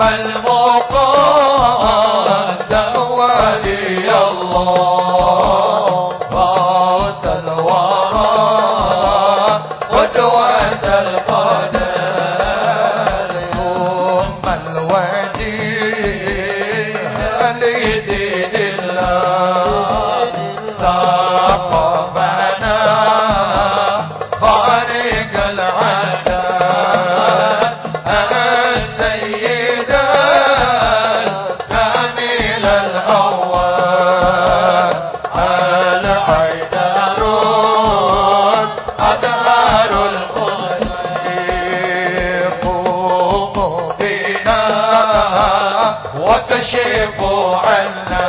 رب المقدم ولي الله. فوت الورى القرى وتشيب عنا